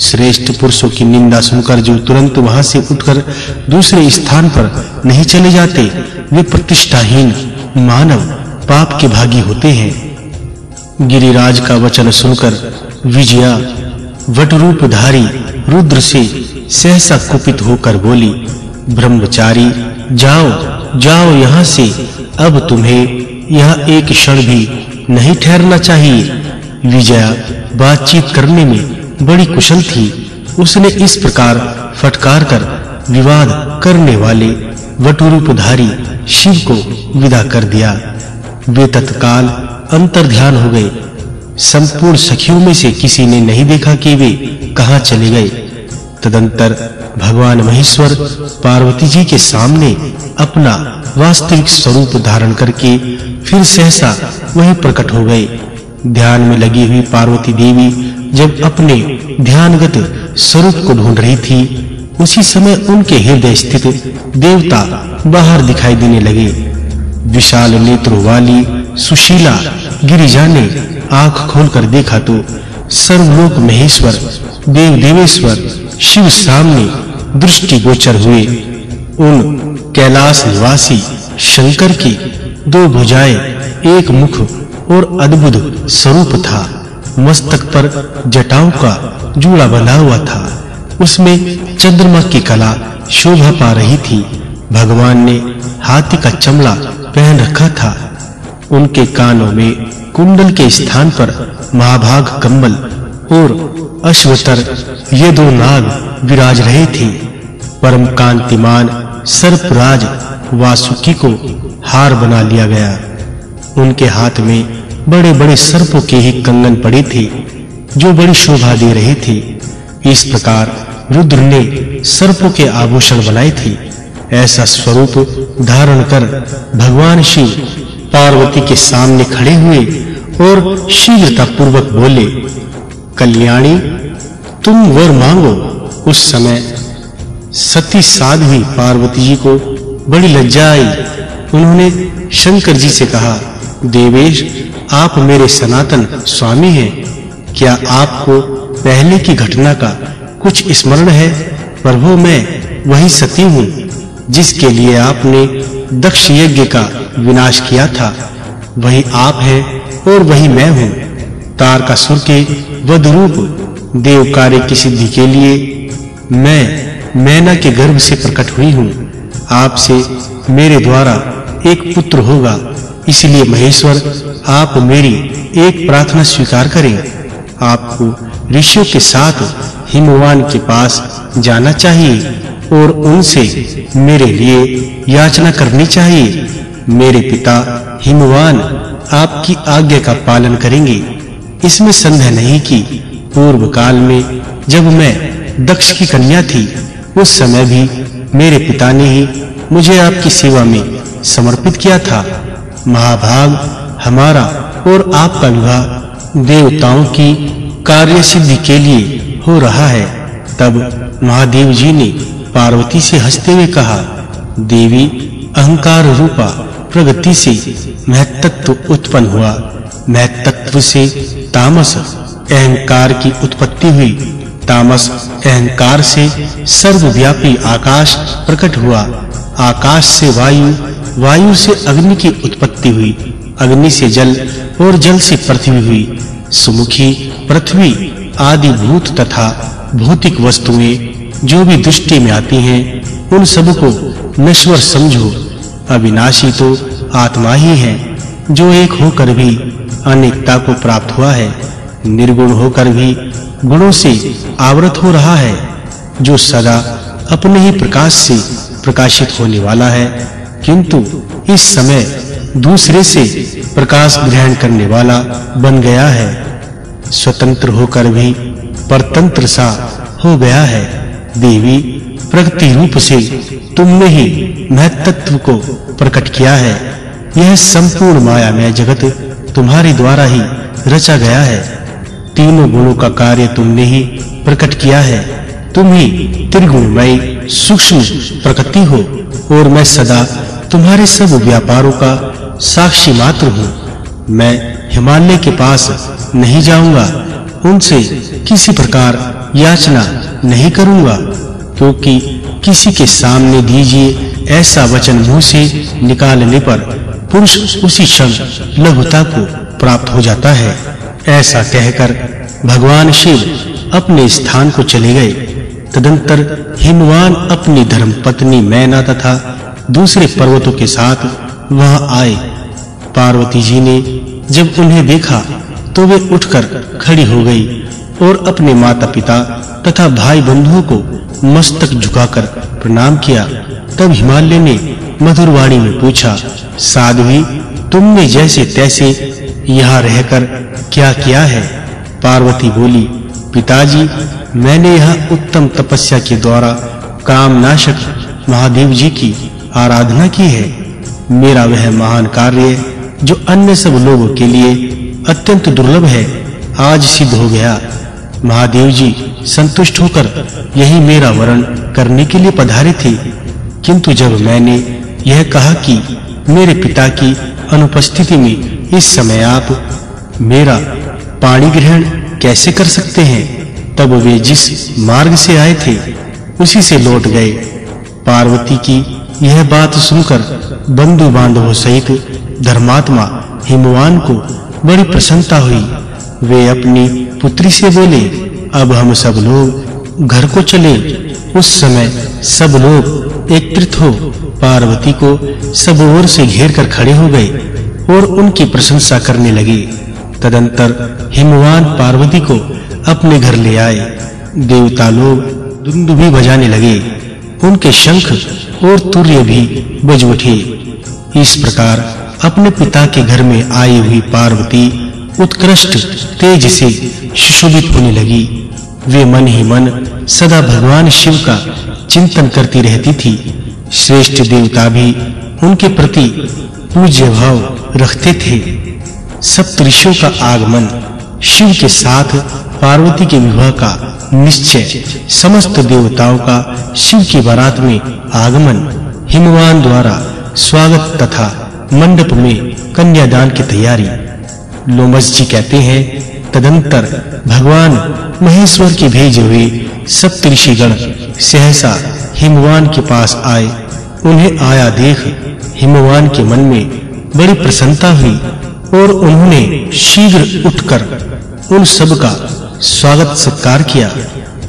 श्रेष्ठ पुरुषों की निंदा सुनकर जो तुरंत वहाँ से उठकर दूसरे स्थान पर नहीं चले जाते, वे प्रतिष्ठाहीन मानव पाप के भागी होते हैं। गिरिराज का वचन सुनकर विजया वटरूपधारी रुद्र से सहसा कुपित होकर बोली, ब्रह्मचारी, जाओ जाओ यहाँ से, अब तुम्हें यह एक क्षण भी नहीं ठहरना चाहिए। विजया बातचीत करने में बड़ी कुशल थी। उसने इस प्रकार फटकार कर विवाद करने वाले वटुरूपधारी शिव को विदा कर दिया। वे तत्काल अंतर ध्यान हो गए। संपूर्ण सखियों में से किसी ने नहीं देखा कि वे कहाँ चले गए। तदंतर भगवान महेश्वर पार्वती जी के सामने अपना वास्तविक स्वरूप धारण करके फिर सहसा वहीं प्रकट हो गए। ध्यान में लगी हुई पार्वती देवी जब अपने ध्यानगत स्वरूप को ढूंढ रही थी, उसी समय उनके हृदय स्थित देवता बाहर दिखाई देने लगे। विशाल नेत्रों वाली सुशीला गिरिजा ने आँख खोलकर देखा तो सर्वलोक महेश्वर देव देवेश्वर शिव सामने दृष्टि गोचर हुए। उन कैलाश निवासी शंकर की दो भुजाएँ एक मुख और अद्भुत स्वरूप था। मस्तक पर जटाओं का जूड़ा बंधा हुआ था। उसमें चंद्रमा की कला शोभा पा रही थी। भगवान ने हाथी का चमड़ा पहन रखा था। उनके कानों में कुंडल के स्थान पर महाभाग कम्बल और अश्वतर ये दो नाग विराज रहे थे। परम कांतिमान सर्पराज वासुकी को हार बना लिया गया। उनके हाथ में बड़े-बड़े सर्पों के ही कंगन पड़े थे, जो बड़ी शोभा दे रहे थे। इस प्रकार रुद्र ने सर्पों के आभूषण बनाए थे। ऐसा स्वरूप धारण कर भगवान शिव पार्वती के सामने खड़े हुए और शीघ्रता पूर्वक बोले, कल्याणी, तुम वर मांगो। उस समय सती साध्वी पार्वती जी को बड़ी लज्जा आई उन्होंने शंकर जी से कहा, देवेश आप मेरे सनातन स्वामी हैं। क्या आपको पहले की घटना का कुछ स्मरण है? प्रभु, मैं वही सती हूँ, जिसके लिए आपने दक्ष यज्ञ का विनाश किया था। वही आप हैं और वही मैं हूँ। तारकासुर के वध रूप देव कार्य की सिद्धि के लिए मैं मैना के गर्भ से प्रकट हुई हूँ। आपसे मेरे द्वारा एक पुत्र होगा। इसलिए महेश्वर, आप मेरी एक प्रार्थना स्वीकार करें। आपको ऋषियों के साथ हिमवान के पास जाना चाहिए और उनसे मेरे लिए याचना करनी चाहिए। मेरे पिता हिमवान आपकी आज्ञा का पालन करेंगे। इसमें संदेह नहीं कि पूर्व काल में जब मैं दक्ष की कन्या थी, उस समय भी मेरे पिता ने ही मुझे आपकी सेवा में समर्पित किया था। महाभाग हमारा और आपका विवाह देवताओं की कार्य सिद्धि के लिए हो रहा है। तब महादेव जी ने पार्वती से हँसते हुए कहा, देवी, अहंकार रूपा प्रगति से महत्त्व उत्पन्न हुआ। महत्त्व से तामस अहंकार की उत्पत्ति हुई। तामस अहंकार से सर्वव्यापी आकाश प्रकट हुआ। आकाश से वायु वायु से अग्नि की उत्पत्ति हुई। अग्नि से जल और जल से पृथ्वी हुई। सुमुखी, पृथ्वी, आदि भूत तथा भौतिक वस्तुएँ जो भी दृष्टि में आती हैं, उन सबको नश्वर समझो। अविनाशी तो आत्मा ही है, जो एक होकर भी अनेकता को प्राप्त हुआ है। निर्गुण होकर भी गुणों से आवृत हो रहा है, जो सदा अपने ही प्रकाश से प्रकाशित होने वाला है। किंतु इस समय दूसरे से प्रकाश ग्रहण करने वाला बन गया है। स्वतंत्र होकर भी परतंत्र सा हो गया है। देवी प्रकृति रूप से तुमने ही महत्त्व को प्रकट किया है। यह संपूर्ण माया में जगत तुम्हारे द्वारा ही रचा गया है। तीनों गुणों का कार्य तुमने ही प्रकट किया है। तुम ही त्रिगुणमय, सूक्ष्म प्रकृति हो और मैं सदा तुम्हारे सब व्यापारों का साक्षी मात्र हूँ। मैं हिमालय के पास नहीं जाऊँगा, उनसे किसी प्रकार याचना नहीं करूँगा, क्योंकि किसी के सामने दीजिए ऐसा वचन मुँह से निकालने पर पुरुष उसी क्षण लघुता को प्राप्त हो जाता है। ऐसा कहकर भगवान शिव अपने स्थान को चले गए। तदंतर हिमवान अपनी धर्म पत्नी मैना तथा दूसरे पर्वतों के साथ वहाँ आए। पार्वती जी ने जब उन्हें देखा तो वे उठकर खड़ी हो गई और अपने माता-पिता तथा भाई बंधुओं को मस्तक झुकाकर प्रणाम किया। तब हिमालय ने मधुर वाणी में पूछा, साध्वी, तुमने जैसे तैसे यहाँ रहकर क्या किया है? पार्वती बोली, पिताजी, मैंने यहाँ उत्तम तपस्या के द्वारा काम नाशक महादेव जी की आराधना की है। मेरा वह महान कार्य जो अन्य सब लोगों के लिए अत्यंत दुर्लभ है, आज सिद्ध हो गया। महादेव जी संतुष्ट होकर यही मेरा वरण करने के लिए पधारे थे। किंतु जब मैंने यह कहा कि मेरे पिता की अनुपस्थिति में इस समय आप मेरा पाणी ग्रहण कैसे कर सकते हैं, तब वे जिस मार्ग से आए थे, उसी से लौट गए। पार्वती की यह बात सुनकर बंधु बांधवों सहित धर्मात्मा हिमवान को बड़ी प्रसन्नता हुई। वे अपनी पुत्री से बोले, अब हम सब लोग घर को चले। उस समय सब लोग एकत्रित हो। पार्वती को सब ओर से घेर कर खड़े हो गए और उनकी प्रशंसा करने लगे। तदंतर हिमवान पार्वती को अपने घर ले आए। देवता लोग दुंदुभी बजाने लगे। उनके शंख और तुर्य भी बज उठे। इस प्रकार अपने पिता के घर में आई हुई पार्वती उत्कृष्ट, तेज से सुशोभित होने लगी। वे मन ही मन सदा भगवान शिव का चिंतन करती रहती थी। श्रेष्ठ देवता भी उनके प्रति पूज्य भाव रखते थे। सप्तऋषियों का आगमन शिव के साथ पार्वती के विवाह का निश्चय समस्त देवताओं का शिव की बारात में आगमन हिमवान द्वारा स्वागत तथा मंडप में कन्यादान की तैयारी। लोमस जी कहते हैं, तदंतर भगवान महेश्वर के भेजे हुए सप्तऋषिगण सहसा हिमवान के पास आए। उन्हें आया देख हिमवान के मन में बड़ी प्रसन्नता हुई और उन्होंने शीघ्र उठकर उन सब का स्वागत सत्कार किया।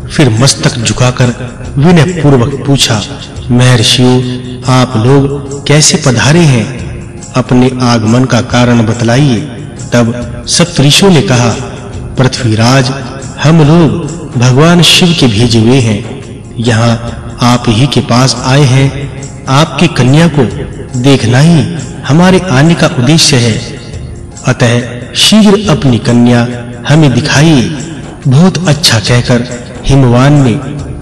फिर मस्तक झुकाकर विनय पूर्वक पूछा महर्षियों आप लोग कैसे पधारे हैं? अपने आगमन का कारण बतलाइए। तब सप्तऋषियों ने कहा, पृथ्वीराज, हम लोग भगवान शिव के भेजे हुए हैं। यहाँ आप ही के पास आए हैं। आपकी कन्या को देखना ही हमारे आने का उद्देश्य है। अतः शीघ्र अपनी कन्या हमें दिखाइए बहुत अच्छा कहकर हिमवान ने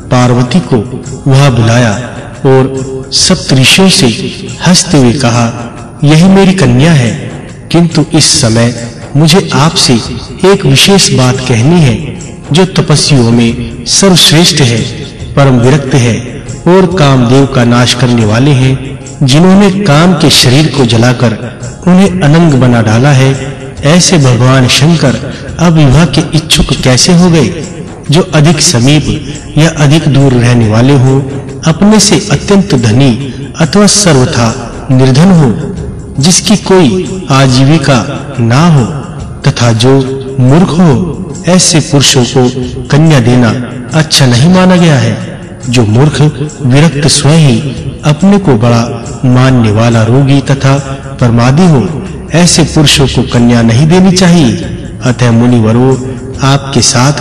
पार्वती को वहाँ बुलाया और सप्तऋषियों से हँसते हुए कहा, यही मेरी कन्या है, किंतु इस समय मुझे आपसे एक विशेष बात कहनी है, जो तपस्वियों में सर्वश्रेष्ठ है, परम विरक्त है और कामदेव का नाश करने वाले हैं, जिन्होंने काम के शरीर को जलाकर उन्हें अनंग बना डाला है, ऐसे भगवान शंकर अब विवाह के इच्छुक कैसे हो गए? जो अधिक समीप या अधिक दूर रहने वाले हो, अपने से अत्यंत धनी अथवा सर्वथा निर्धन हो, जिसकी कोई आजीविका ना हो, तथा जो मूर्ख हो, ऐसे पुरुषों को कन्या देना अच्छा नहीं माना गया है। जो मूर्ख विरक्त स्वयं ही अपने को बड़ा मानने वाला रोगी तथा परमादी हो, ऐसे पुरुषों को कन्या नहीं देनी चाहिए। अतः मुनिवरों, आपके साथ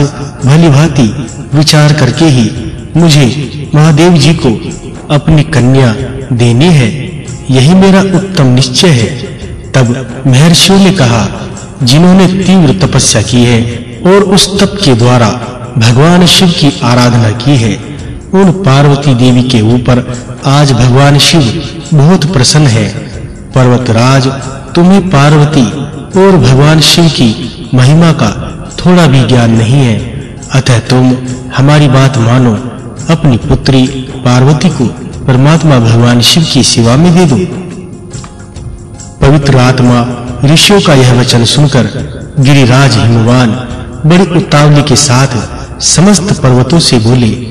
भली भांति विचार करके ही मुझे महादेव जी को अपनी कन्या देनी है। यही मेरा उत्तम निश्चय है। तब महर्षियों ने कहा, जिन्होंने तीव्र तपस्या की है और उस तप के द्वारा भगवान शिव की आराधना की है, उन पार्वती देवी के ऊपर आज भगवान शिव बहुत प्रसन्न है। पर्वतराज, तुम्हें पार्वती और भगवान शिव की महिमा का थोड़ा भी ज्ञान नहीं है। अतः तुम हमारी बात मानो। अपनी पुत्री पार्वती को परमात्मा भगवान शिव की सेवा में दे दो। पवित्र आत्मा ऋषियों का यह वचन सुनकर गिरिराज हिमवान बड़ी उतावली के साथ समस्त पर्वतों से बोले